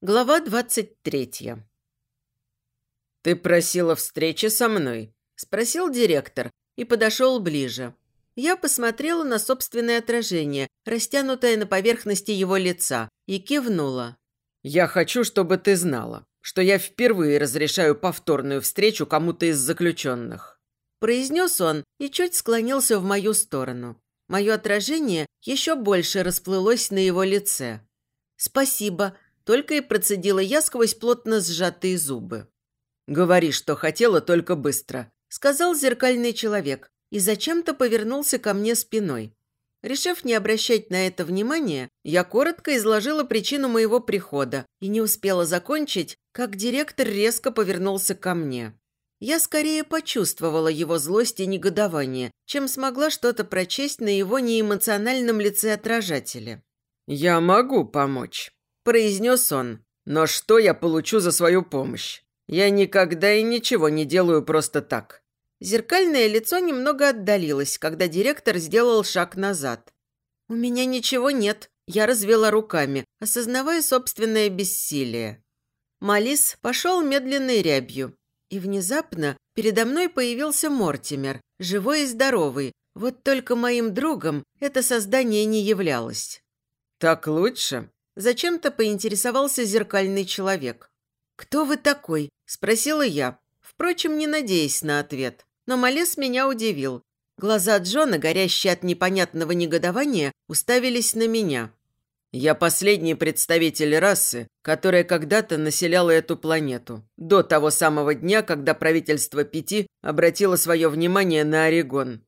Глава двадцать третья. «Ты просила встречи со мной?» – спросил директор и подошел ближе. Я посмотрела на собственное отражение, растянутое на поверхности его лица, и кивнула. «Я хочу, чтобы ты знала, что я впервые разрешаю повторную встречу кому-то из заключенных». Произнес он и чуть склонился в мою сторону. Мое отражение еще больше расплылось на его лице. «Спасибо», – только и процедила я сквозь плотно сжатые зубы. «Говори, что хотела, только быстро», – сказал зеркальный человек, и зачем-то повернулся ко мне спиной. Решив не обращать на это внимания, я коротко изложила причину моего прихода и не успела закончить, как директор резко повернулся ко мне. Я скорее почувствовала его злость и негодование, чем смогла что-то прочесть на его неэмоциональном лице отражателя. «Я могу помочь», – произнес он. «Но что я получу за свою помощь? Я никогда и ничего не делаю просто так. Зеркальное лицо немного отдалилось, когда директор сделал шаг назад. «У меня ничего нет», – я развела руками, осознавая собственное бессилие. Малис пошел медленной рябью, и внезапно передо мной появился Мортимер, живой и здоровый, вот только моим другом это создание не являлось. «Так лучше?» – зачем-то поинтересовался зеркальный человек. «Кто вы такой?» – спросила я, впрочем, не надеясь на ответ. Но Малес меня удивил. Глаза Джона, горящие от непонятного негодования, уставились на меня. «Я последний представитель расы, которая когда-то населяла эту планету, до того самого дня, когда правительство Пяти обратило свое внимание на Орегон».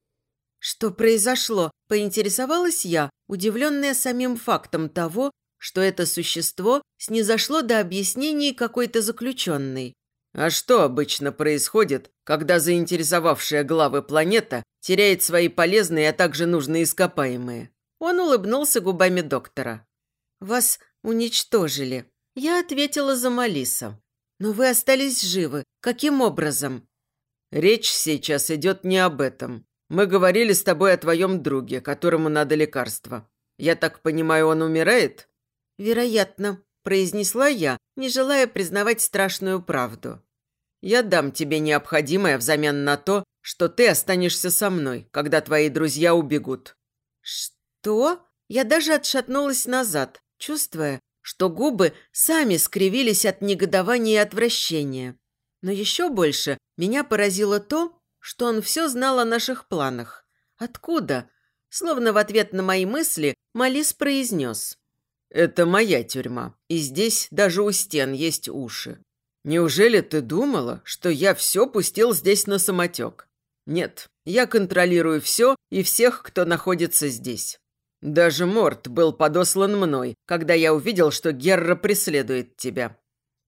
«Что произошло?» – поинтересовалась я, удивленная самим фактом того, что это существо снизошло до объяснений какой-то заключенной. А что обычно происходит, когда заинтересовавшая главы планета теряет свои полезные, а также нужные ископаемые? Он улыбнулся губами доктора. «Вас уничтожили». Я ответила за Малиса. «Но вы остались живы. Каким образом?» «Речь сейчас идет не об этом. Мы говорили с тобой о твоем друге, которому надо лекарство. Я так понимаю, он умирает?» «Вероятно», – произнесла я, не желая признавать страшную правду. «Я дам тебе необходимое взамен на то, что ты останешься со мной, когда твои друзья убегут». «Что?» Я даже отшатнулась назад, чувствуя, что губы сами скривились от негодования и отвращения. Но еще больше меня поразило то, что он все знал о наших планах. Откуда? Словно в ответ на мои мысли Малис произнес. «Это моя тюрьма, и здесь даже у стен есть уши. Неужели ты думала, что я все пустил здесь на самотек? Нет, я контролирую все и всех, кто находится здесь. Даже Морт был подослан мной, когда я увидел, что Герра преследует тебя».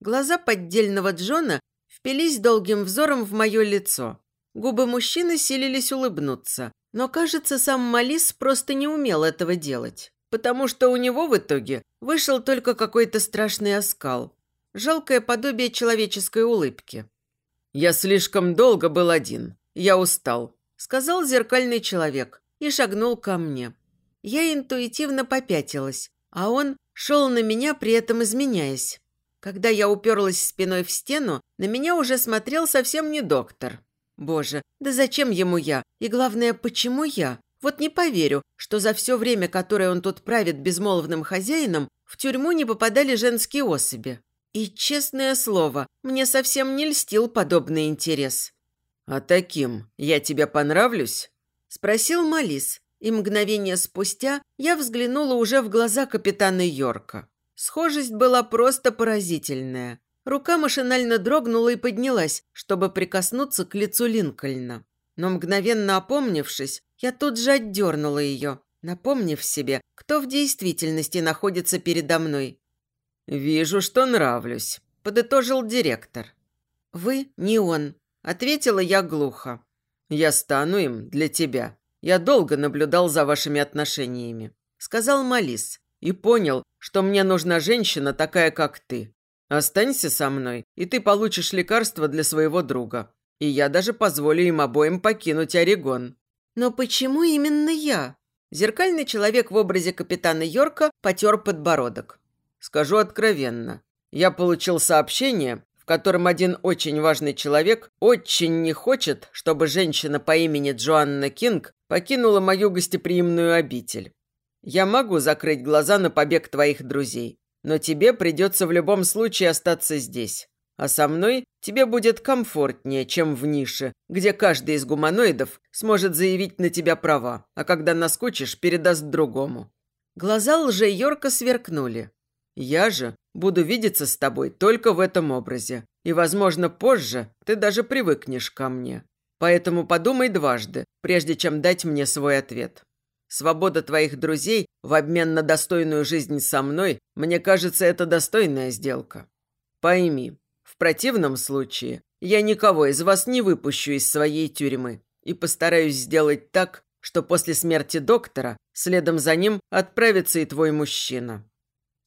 Глаза поддельного Джона впились долгим взором в мое лицо. Губы мужчины силились улыбнуться, но, кажется, сам Малис просто не умел этого делать потому что у него в итоге вышел только какой-то страшный оскал. Жалкое подобие человеческой улыбки. «Я слишком долго был один. Я устал», – сказал зеркальный человек и шагнул ко мне. Я интуитивно попятилась, а он шел на меня, при этом изменяясь. Когда я уперлась спиной в стену, на меня уже смотрел совсем не доктор. Боже, да зачем ему я? И главное, почему я? Вот не поверю, что за все время, которое он тут правит безмолвным хозяином, в тюрьму не попадали женские особи. И, честное слово, мне совсем не льстил подобный интерес. «А таким я тебе понравлюсь?» – спросил Малис, и мгновение спустя я взглянула уже в глаза капитана Йорка. Схожесть была просто поразительная. Рука машинально дрогнула и поднялась, чтобы прикоснуться к лицу Линкольна. Но мгновенно опомнившись, я тут же отдернула ее, напомнив себе, кто в действительности находится передо мной. «Вижу, что нравлюсь», – подытожил директор. «Вы не он», – ответила я глухо. «Я стану им для тебя. Я долго наблюдал за вашими отношениями», – сказал Малис. «И понял, что мне нужна женщина такая, как ты. Останься со мной, и ты получишь лекарство для своего друга. И я даже позволю им обоим покинуть Орегон». Но почему именно я? Зеркальный человек в образе капитана Йорка потер подбородок. Скажу откровенно, Я получил сообщение, в котором один очень важный человек очень не хочет, чтобы женщина по имени Джоанна Кинг покинула мою гостеприимную обитель. Я могу закрыть глаза на побег твоих друзей, но тебе придется в любом случае остаться здесь. А со мной тебе будет комфортнее, чем в нише, где каждый из гуманоидов сможет заявить на тебя права, а когда наскучишь, передаст другому». Глаза лже-Йорка сверкнули. «Я же буду видеться с тобой только в этом образе, и, возможно, позже ты даже привыкнешь ко мне. Поэтому подумай дважды, прежде чем дать мне свой ответ. Свобода твоих друзей в обмен на достойную жизнь со мной, мне кажется, это достойная сделка. Пойми, противном случае я никого из вас не выпущу из своей тюрьмы и постараюсь сделать так, что после смерти доктора следом за ним отправится и твой мужчина».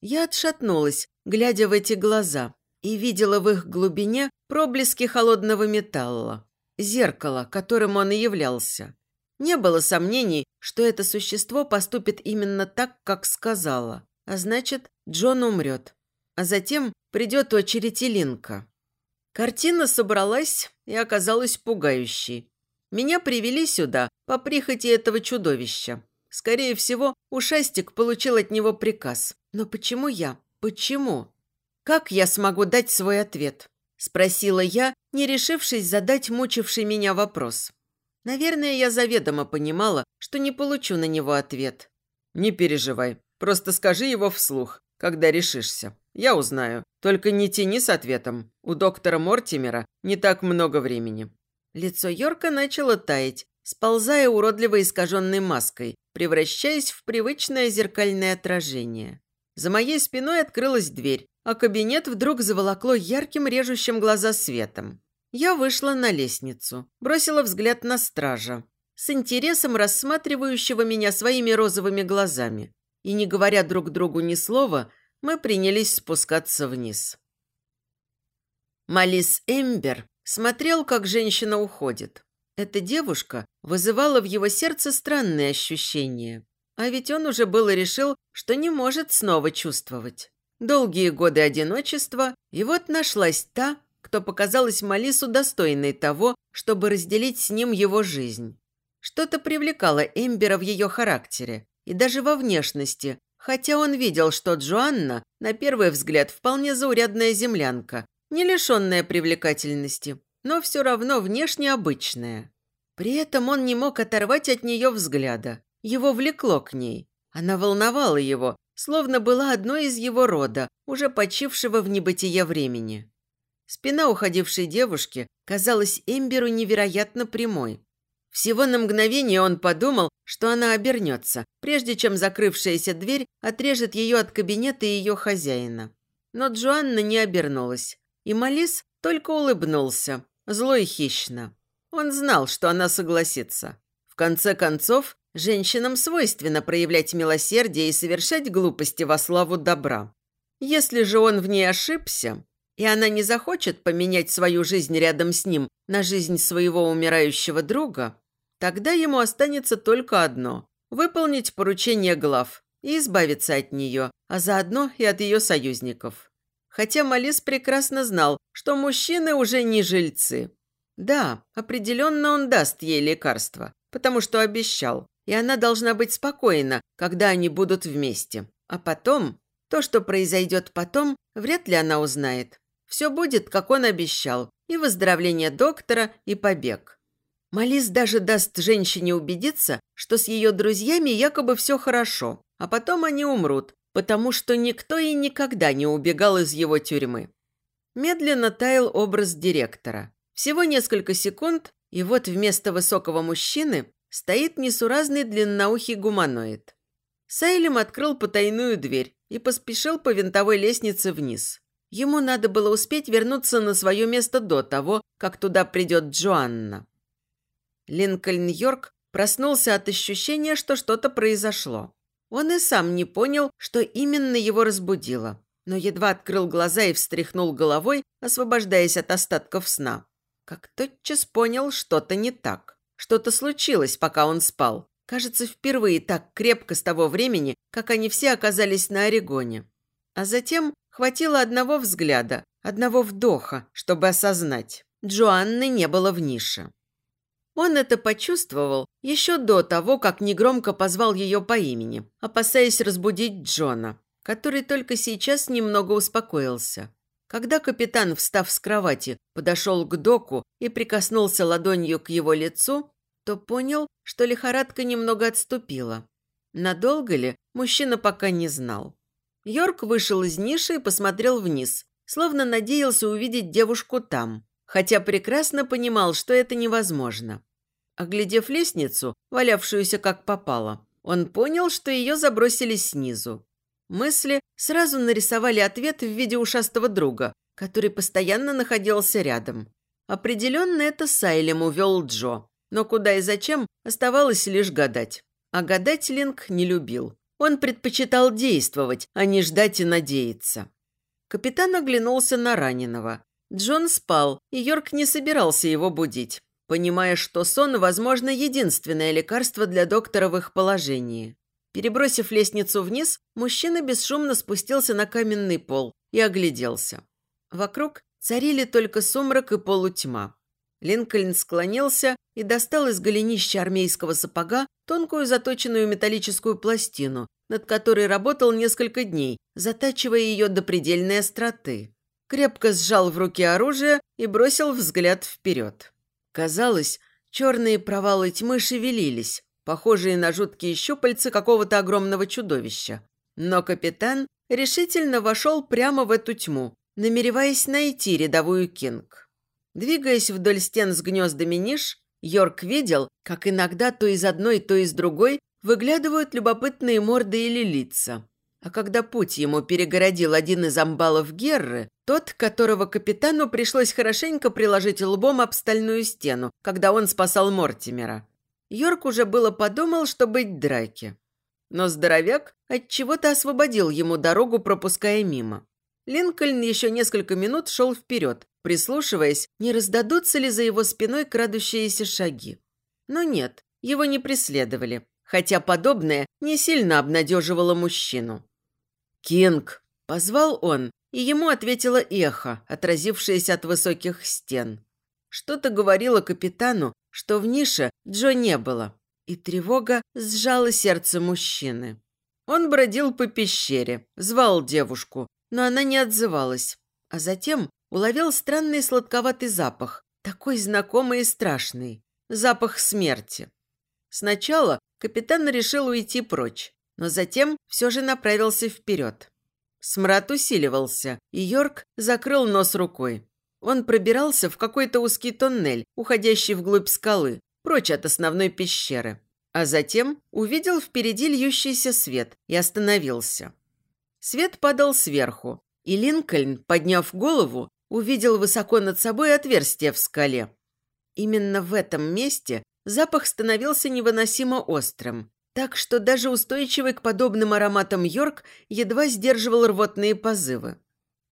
Я отшатнулась, глядя в эти глаза, и видела в их глубине проблески холодного металла, зеркало, которым он и являлся. Не было сомнений, что это существо поступит именно так, как сказала, а значит, Джон умрет. А затем придет очередь Илинка. Картина собралась и оказалась пугающей. Меня привели сюда по прихоти этого чудовища. Скорее всего, Ушастик получил от него приказ. Но почему я? Почему? Как я смогу дать свой ответ? Спросила я, не решившись задать мучивший меня вопрос. Наверное, я заведомо понимала, что не получу на него ответ. «Не переживай, просто скажи его вслух, когда решишься. Я узнаю. Только не тяни с ответом. У доктора Мортимера не так много времени». Лицо Йорка начало таять, сползая уродливо искаженной маской, превращаясь в привычное зеркальное отражение. За моей спиной открылась дверь, а кабинет вдруг заволокло ярким режущим глаза светом. Я вышла на лестницу, бросила взгляд на стража, с интересом рассматривающего меня своими розовыми глазами. И, не говоря друг другу ни слова, мы принялись спускаться вниз. Малис Эмбер смотрел, как женщина уходит. Эта девушка вызывала в его сердце странные ощущения. А ведь он уже было решил, что не может снова чувствовать. Долгие годы одиночества, и вот нашлась та, кто показалась Малису достойной того, чтобы разделить с ним его жизнь. Что-то привлекало Эмбера в ее характере и даже во внешности, Хотя он видел, что Джоанна, на первый взгляд, вполне заурядная землянка, не лишенная привлекательности, но все равно внешне обычная. При этом он не мог оторвать от нее взгляда. Его влекло к ней. Она волновала его, словно была одной из его рода, уже почившего в небытие времени. Спина уходившей девушки казалась Эмберу невероятно прямой. Всего на мгновение он подумал, что она обернется, прежде чем закрывшаяся дверь отрежет ее от кабинета ее хозяина. Но Джоанна не обернулась, и Малис только улыбнулся, зло и хищно. Он знал, что она согласится. В конце концов, женщинам свойственно проявлять милосердие и совершать глупости во славу добра. Если же он в ней ошибся, и она не захочет поменять свою жизнь рядом с ним на жизнь своего умирающего друга, Тогда ему останется только одно – выполнить поручение глав и избавиться от нее, а заодно и от ее союзников. Хотя Малис прекрасно знал, что мужчины уже не жильцы. Да, определенно он даст ей лекарство, потому что обещал, и она должна быть спокойна, когда они будут вместе. А потом, то, что произойдет потом, вряд ли она узнает. Все будет, как он обещал, и выздоровление доктора, и побег. Малис даже даст женщине убедиться, что с ее друзьями якобы все хорошо, а потом они умрут, потому что никто и никогда не убегал из его тюрьмы. Медленно таял образ директора. Всего несколько секунд, и вот вместо высокого мужчины стоит несуразный длинноухий гуманоид. Сайлем открыл потайную дверь и поспешил по винтовой лестнице вниз. Ему надо было успеть вернуться на свое место до того, как туда придет Джоанна. Линкольн Йорк проснулся от ощущения, что что-то произошло. Он и сам не понял, что именно его разбудило, но едва открыл глаза и встряхнул головой, освобождаясь от остатков сна. Как тотчас понял, что-то не так. Что-то случилось, пока он спал. Кажется, впервые так крепко с того времени, как они все оказались на Орегоне. А затем Хватило одного взгляда, одного вдоха, чтобы осознать. Джоанны не было в нише. Он это почувствовал еще до того, как негромко позвал ее по имени, опасаясь разбудить Джона, который только сейчас немного успокоился. Когда капитан, встав с кровати, подошел к доку и прикоснулся ладонью к его лицу, то понял, что лихорадка немного отступила. Надолго ли, мужчина пока не знал. Йорк вышел из ниши и посмотрел вниз, словно надеялся увидеть девушку там, хотя прекрасно понимал, что это невозможно. Оглядев лестницу, валявшуюся как попало, он понял, что ее забросили снизу. Мысли сразу нарисовали ответ в виде ушастого друга, который постоянно находился рядом. Определенно это Сайлем увел Джо, но куда и зачем оставалось лишь гадать. А гадать Линк не любил. Он предпочитал действовать, а не ждать и надеяться. Капитан оглянулся на раненого. Джон спал, и Йорк не собирался его будить, понимая, что сон, возможно, единственное лекарство для доктора в их положении. Перебросив лестницу вниз, мужчина бесшумно спустился на каменный пол и огляделся. Вокруг царили только сумрак и полутьма. Линкольн склонился и достал из голенища армейского сапога тонкую заточенную металлическую пластину, над которой работал несколько дней, затачивая ее до предельной остроты. Крепко сжал в руке оружие и бросил взгляд вперед. Казалось, черные провалы тьмы шевелились, похожие на жуткие щупальца какого-то огромного чудовища. Но капитан решительно вошел прямо в эту тьму, намереваясь найти рядовую Кинг. Двигаясь вдоль стен с гнездами ниш, Йорк видел, как иногда то из одной, то из другой выглядывают любопытные морды или лица. А когда путь ему перегородил один из амбалов Герры, тот, которого капитану пришлось хорошенько приложить лбом об стальную стену, когда он спасал Мортимера, Йорк уже было подумал, что быть драки. Но здоровяк от чего то освободил ему дорогу, пропуская мимо. Линкольн еще несколько минут шел вперед, прислушиваясь, не раздадутся ли за его спиной крадущиеся шаги. Но нет, его не преследовали, хотя подобное не сильно обнадеживало мужчину. «Кинг!» – позвал он, и ему ответило эхо, отразившееся от высоких стен. Что-то говорило капитану, что в нише Джо не было, и тревога сжала сердце мужчины. Он бродил по пещере, звал девушку, но она не отзывалась, а затем уловил странный сладковатый запах, такой знакомый и страшный. Запах смерти. Сначала капитан решил уйти прочь, но затем все же направился вперед. Смрад усиливался, и Йорк закрыл нос рукой. Он пробирался в какой-то узкий тоннель, уходящий вглубь скалы, прочь от основной пещеры. А затем увидел впереди льющийся свет и остановился. Свет падал сверху, и Линкольн, подняв голову, увидел высоко над собой отверстие в скале. Именно в этом месте запах становился невыносимо острым, так что даже устойчивый к подобным ароматам Йорк едва сдерживал рвотные позывы.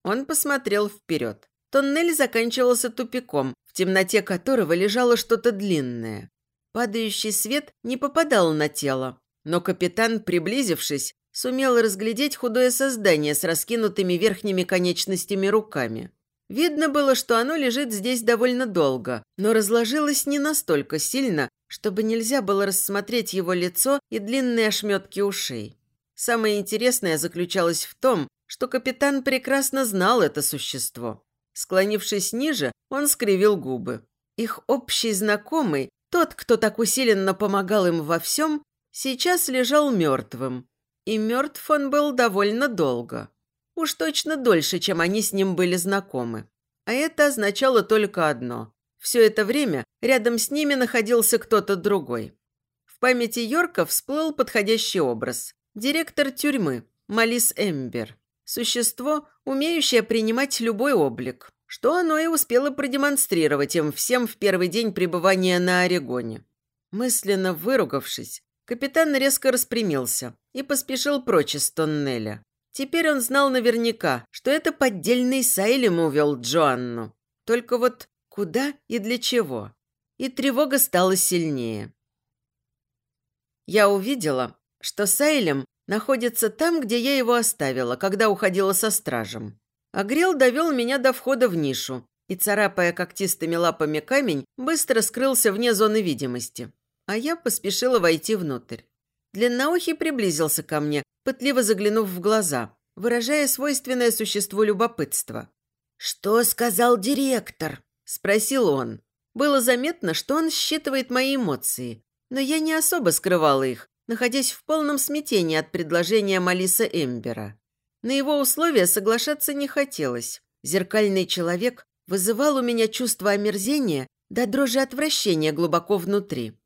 Он посмотрел вперед. Тоннель заканчивался тупиком, в темноте которого лежало что-то длинное. Падающий свет не попадал на тело, но капитан, приблизившись, сумел разглядеть худое создание с раскинутыми верхними конечностями руками. Видно было, что оно лежит здесь довольно долго, но разложилось не настолько сильно, чтобы нельзя было рассмотреть его лицо и длинные ошметки ушей. Самое интересное заключалось в том, что капитан прекрасно знал это существо. Склонившись ниже, он скривил губы. Их общий знакомый, тот, кто так усиленно помогал им во всем, сейчас лежал мертвым. И мертв он был довольно долго. Уж точно дольше, чем они с ним были знакомы. А это означало только одно. Все это время рядом с ними находился кто-то другой. В памяти Йорка всплыл подходящий образ. Директор тюрьмы, Малис Эмбер. Существо, умеющее принимать любой облик, что оно и успело продемонстрировать им всем в первый день пребывания на Орегоне. Мысленно выругавшись, капитан резко распрямился и поспешил прочь из тоннеля. Теперь он знал наверняка, что это поддельный Сайлем увел Джоанну. Только вот куда и для чего? И тревога стала сильнее. Я увидела, что Сайлем находится там, где я его оставила, когда уходила со стражем. Агрел довел меня до входа в нишу и, царапая когтистыми лапами камень, быстро скрылся вне зоны видимости. А я поспешила войти внутрь. Длинноухий приблизился ко мне, пытливо заглянув в глаза, выражая свойственное существу любопытство. «Что сказал директор?» – спросил он. Было заметно, что он считывает мои эмоции, но я не особо скрывала их, находясь в полном смятении от предложения Малиса Эмбера. На его условия соглашаться не хотелось. Зеркальный человек вызывал у меня чувство омерзения до дрожи отвращения глубоко внутри.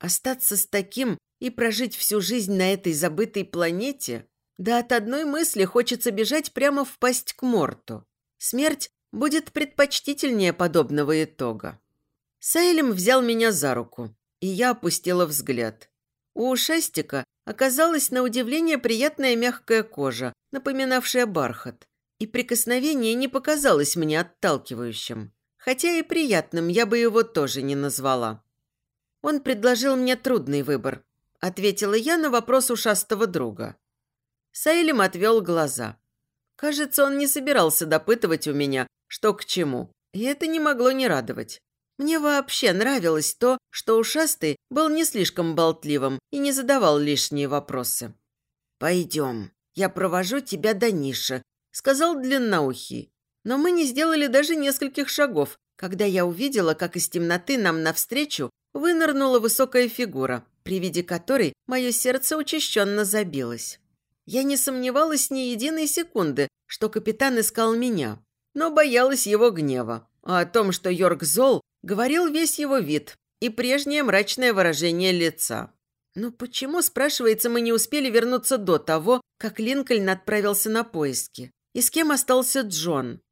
Остаться с таким и прожить всю жизнь на этой забытой планете? Да от одной мысли хочется бежать прямо в пасть к Морту. Смерть будет предпочтительнее подобного итога. Сайлем взял меня за руку, и я опустила взгляд. У ушастика оказалась на удивление приятная мягкая кожа, напоминавшая бархат, и прикосновение не показалось мне отталкивающим, хотя и приятным я бы его тоже не назвала. Он предложил мне трудный выбор, ответила я на вопрос ушастого друга. Сайлем отвел глаза. Кажется, он не собирался допытывать у меня, что к чему, и это не могло не радовать. Мне вообще нравилось то, что ушастый был не слишком болтливым и не задавал лишние вопросы. «Пойдем, я провожу тебя до ниши», – сказал длинноухий. Но мы не сделали даже нескольких шагов, когда я увидела, как из темноты нам навстречу вынырнула высокая фигура, при виде которой мое сердце учащенно забилось. Я не сомневалась ни единой секунды, что капитан искал меня, но боялась его гнева. А о том, что Йорк зол, говорил весь его вид и прежнее мрачное выражение лица. «Ну почему, спрашивается, мы не успели вернуться до того, как Линкольн отправился на поиски? И с кем остался Джон?»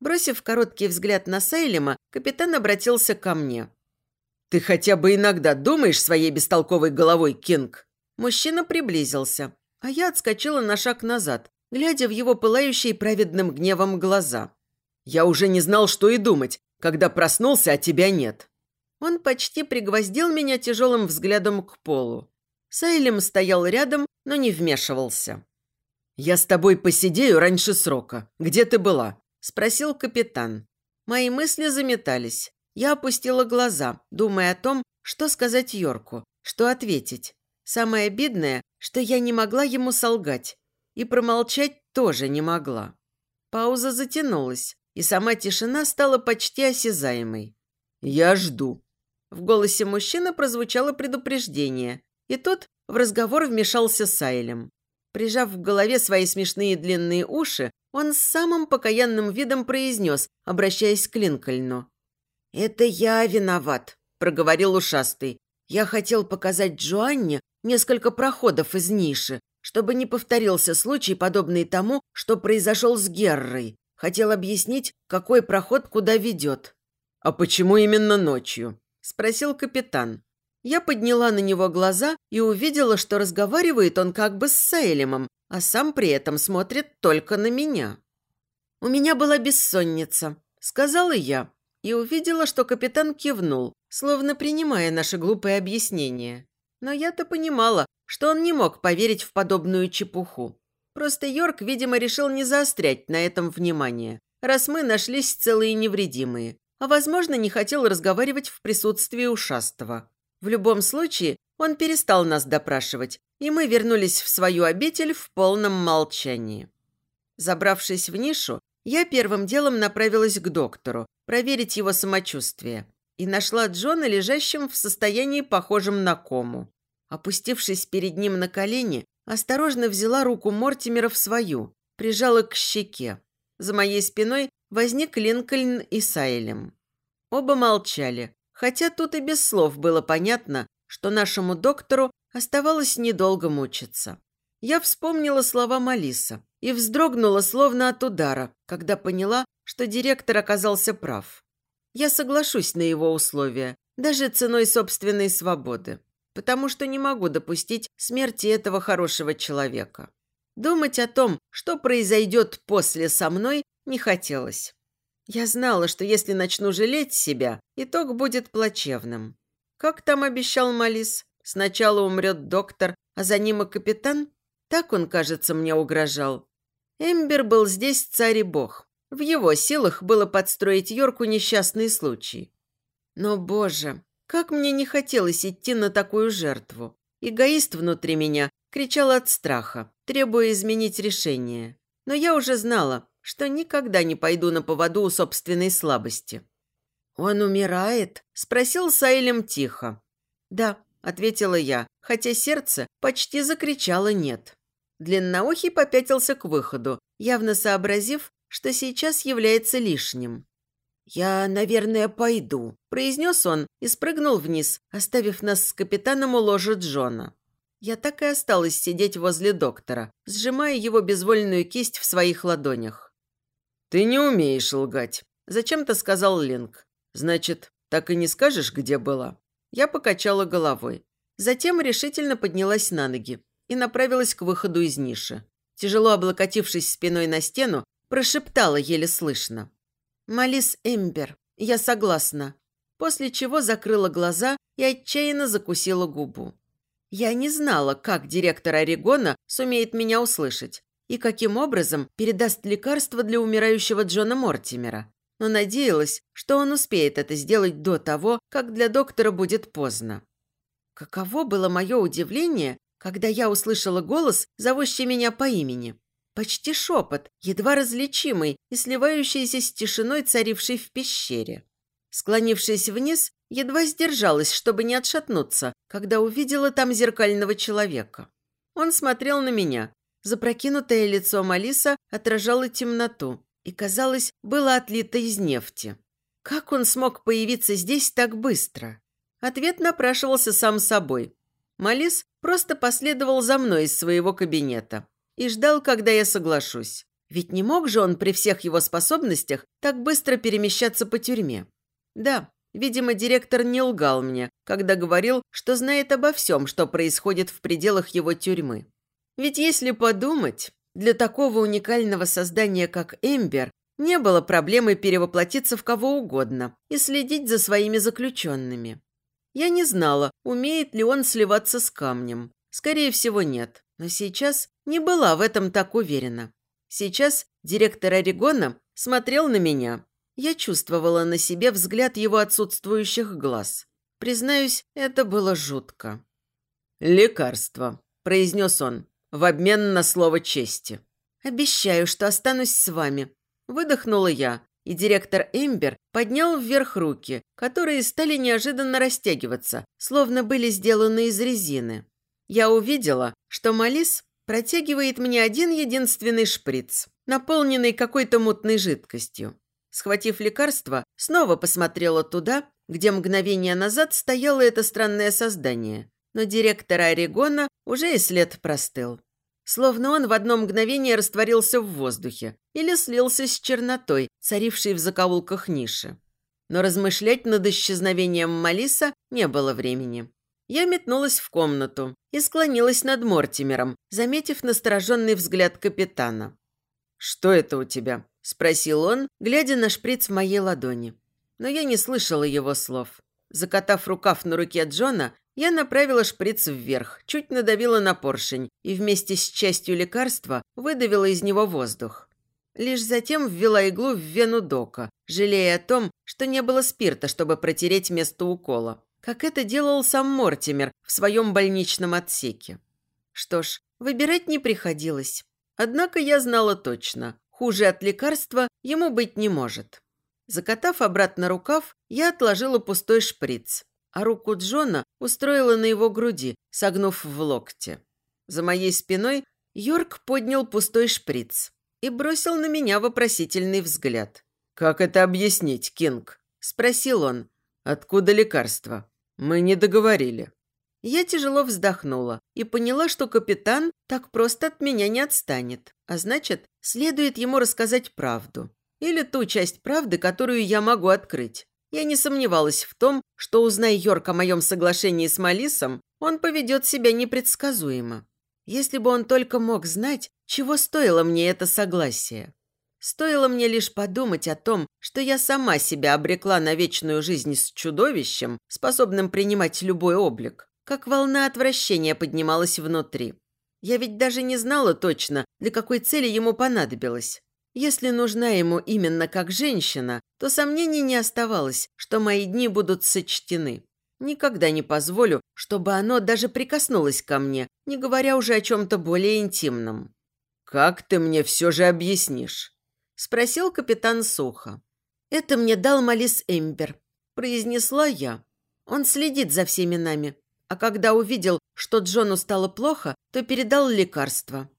Бросив короткий взгляд на Сайлема, капитан обратился ко мне. «Ты хотя бы иногда думаешь своей бестолковой головой, Кинг?» Мужчина приблизился, а я отскочила на шаг назад, глядя в его пылающие праведным гневом глаза. Я уже не знал, что и думать, когда проснулся, а тебя нет». Он почти пригвоздил меня тяжелым взглядом к полу. Сайлем стоял рядом, но не вмешивался. «Я с тобой посидею раньше срока. Где ты была?» – спросил капитан. Мои мысли заметались. Я опустила глаза, думая о том, что сказать Йорку, что ответить. Самое обидное, что я не могла ему солгать. И промолчать тоже не могла. Пауза затянулась и сама тишина стала почти осязаемой. «Я жду». В голосе мужчины прозвучало предупреждение, и тут в разговор вмешался Сайлем. Прижав в голове свои смешные длинные уши, он с самым покаянным видом произнес, обращаясь к Линкольну. «Это я виноват», – проговорил ушастый. «Я хотел показать Джоанне несколько проходов из ниши, чтобы не повторился случай, подобный тому, что произошел с Геррой. Хотел объяснить, какой проход куда ведет. «А почему именно ночью?» – спросил капитан. Я подняла на него глаза и увидела, что разговаривает он как бы с Сейлемом, а сам при этом смотрит только на меня. «У меня была бессонница», – сказала я, и увидела, что капитан кивнул, словно принимая наше глупое объяснение. Но я-то понимала, что он не мог поверить в подобную чепуху. Просто Йорк, видимо, решил не заострять на этом внимание, раз мы нашлись целые невредимые, а, возможно, не хотел разговаривать в присутствии ушастого. В любом случае, он перестал нас допрашивать, и мы вернулись в свою обитель в полном молчании. Забравшись в нишу, я первым делом направилась к доктору, проверить его самочувствие, и нашла Джона лежащим в состоянии, похожем на кому. Опустившись перед ним на колени, Осторожно взяла руку Мортимера в свою, прижала к щеке. За моей спиной возник Линкольн и Сайлем. Оба молчали, хотя тут и без слов было понятно, что нашему доктору оставалось недолго мучиться. Я вспомнила слова Малиса и вздрогнула словно от удара, когда поняла, что директор оказался прав. Я соглашусь на его условия, даже ценой собственной свободы потому что не могу допустить смерти этого хорошего человека. Думать о том, что произойдет после со мной, не хотелось. Я знала, что если начну жалеть себя, итог будет плачевным. Как там обещал Малис? Сначала умрет доктор, а за ним и капитан? Так он, кажется, мне угрожал. Эмбер был здесь царь и бог. В его силах было подстроить Йорку несчастный случай. Но, боже, как мне не хотелось идти на такую жертву. Эгоист внутри меня кричал от страха, требуя изменить решение. Но я уже знала, что никогда не пойду на поводу у собственной слабости. «Он умирает?» – спросил Сайлем тихо. «Да», – ответила я, хотя сердце почти закричало «нет». Длинноухий попятился к выходу, явно сообразив, что сейчас является лишним. «Я, наверное, пойду», – произнес он и спрыгнул вниз, оставив нас с капитаном у ложа Джона. Я так и осталась сидеть возле доктора, сжимая его безвольную кисть в своих ладонях. «Ты не умеешь лгать», – зачем-то сказал Линк. «Значит, так и не скажешь, где была?» Я покачала головой. Затем решительно поднялась на ноги и направилась к выходу из ниши. Тяжело облокотившись спиной на стену, прошептала еле слышно. «Малис Эмбер, я согласна». После чего закрыла глаза и отчаянно закусила губу. Я не знала, как директор Орегона сумеет меня услышать и каким образом передаст лекарство для умирающего Джона Мортимера, но надеялась, что он успеет это сделать до того, как для доктора будет поздно. Каково было мое удивление, когда я услышала голос, зовущий меня по имени. Почти шепот, едва различимый и сливающийся с тишиной, царившей в пещере. Склонившись вниз, едва сдержалась, чтобы не отшатнуться, когда увидела там зеркального человека. Он смотрел на меня. Запрокинутое лицо Малиса отражало темноту и, казалось, было отлито из нефти. Как он смог появиться здесь так быстро? Ответ напрашивался сам собой. Малис просто последовал за мной из своего кабинета и ждал, когда я соглашусь. Ведь не мог же он при всех его способностях так быстро перемещаться по тюрьме. Да, видимо, директор не лгал мне, когда говорил, что знает обо всем, что происходит в пределах его тюрьмы. Ведь если подумать, для такого уникального создания, как Эмбер, не было проблемы перевоплотиться в кого угодно и следить за своими заключенными. Я не знала, умеет ли он сливаться с камнем. Скорее всего, нет. Но сейчас не была в этом так уверена. Сейчас директор Орегона смотрел на меня. Я чувствовала на себе взгляд его отсутствующих глаз. Признаюсь, это было жутко. «Лекарство», – произнес он, – «в обмен на слово чести». «Обещаю, что останусь с вами», – выдохнула я, и директор Эмбер поднял вверх руки, которые стали неожиданно растягиваться, словно были сделаны из резины. Я увидела, что Малис протягивает мне один единственный шприц, наполненный какой-то мутной жидкостью. Схватив лекарство, снова посмотрела туда, где мгновение назад стояло это странное создание. Но директора Орегона уже и след простыл. Словно он в одно мгновение растворился в воздухе или слился с чернотой, царившей в закоулках ниши. Но размышлять над исчезновением Малиса не было времени. Я метнулась в комнату и склонилась над Мортимером, заметив настороженный взгляд капитана. «Что это у тебя?» – спросил он, глядя на шприц в моей ладони. Но я не слышала его слов. Закатав рукав на руке Джона, я направила шприц вверх, чуть надавила на поршень и вместе с частью лекарства выдавила из него воздух. Лишь затем ввела иглу в вену Дока, жалея о том, что не было спирта, чтобы протереть место укола, как это делал сам Мортимер в своем больничном отсеке. Что ж, выбирать не приходилось. Однако я знала точно, хуже от лекарства ему быть не может. Закатав обратно рукав, я отложила пустой шприц, а руку Джона устроила на его груди, согнув в локте. За моей спиной Йорк поднял пустой шприц и бросил на меня вопросительный взгляд. «Как это объяснить, Кинг?» – спросил он. «Откуда лекарство? Мы не договорили». Я тяжело вздохнула и поняла, что капитан так просто от меня не отстанет. А значит, следует ему рассказать правду. Или ту часть правды, которую я могу открыть. Я не сомневалась в том, что, узнай Йорк о моем соглашении с Малисом, он поведет себя непредсказуемо. Если бы он только мог знать, чего стоило мне это согласие. Стоило мне лишь подумать о том, что я сама себя обрекла на вечную жизнь с чудовищем, способным принимать любой облик, как волна отвращения поднималась внутри. Я ведь даже не знала точно, для какой цели ему понадобилось. Если нужна ему именно как женщина, то сомнений не оставалось, что мои дни будут сочтены. Никогда не позволю, чтобы оно даже прикоснулось ко мне, не говоря уже о чем-то более интимном. «Как ты мне все же объяснишь?» – спросил капитан сухо. «Это мне дал Малис Эмбер», – произнесла я. «Он следит за всеми нами, а когда увидел, что Джону стало плохо, то передал лекарство.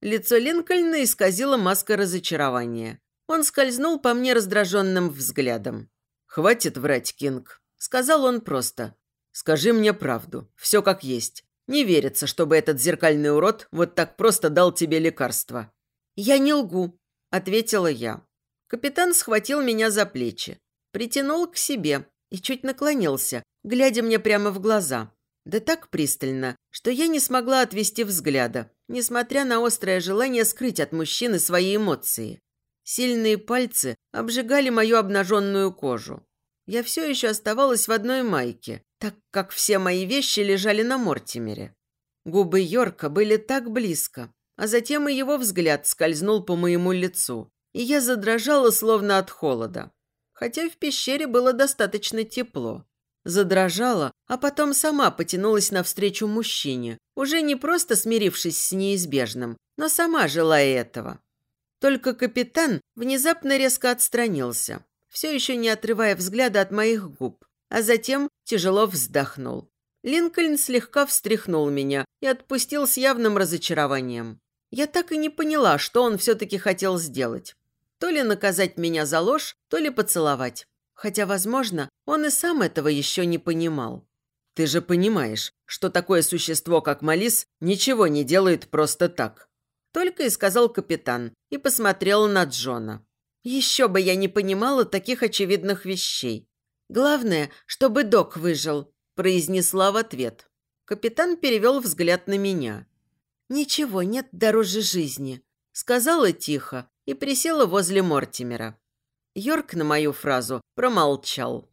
Лицо Линкольна исказило маска разочарования. Он скользнул по мне раздраженным взглядом. «Хватит врать, Кинг», – сказал он просто. «Скажи мне правду, все как есть. Не верится, чтобы этот зеркальный урод вот так просто дал тебе лекарство». «Я не лгу», – ответила я. Капитан схватил меня за плечи, притянул к себе и чуть наклонился, глядя мне прямо в глаза. Да так пристально, что я не смогла отвести взгляда, несмотря на острое желание скрыть от мужчины свои эмоции. Сильные пальцы обжигали мою обнаженную кожу. Я все еще оставалась в одной майке, так как все мои вещи лежали на Мортимере. Губы Йорка были так близко, а затем и его взгляд скользнул по моему лицу, и я задрожала словно от холода. Хотя в пещере было достаточно тепло. Задрожала, а потом сама потянулась навстречу мужчине, уже не просто смирившись с неизбежным, но сама желая этого. Только капитан внезапно резко отстранился, все еще не отрывая взгляда от моих губ, а затем тяжело вздохнул. Линкольн слегка встряхнул меня и отпустил с явным разочарованием. Я так и не поняла, что он все-таки хотел сделать. То ли наказать меня за ложь, то ли поцеловать. Хотя, возможно, он и сам этого еще не понимал. «Ты же понимаешь, что такое существо, как Малис, ничего не делает просто так», только и сказал капитан и посмотрел на Джона. Еще бы я не понимала таких очевидных вещей. Главное, чтобы док выжил, произнесла в ответ. Капитан перевел взгляд на меня. «Ничего нет дороже жизни», сказала тихо и присела возле Мортимера. Йорк на мою фразу промолчал.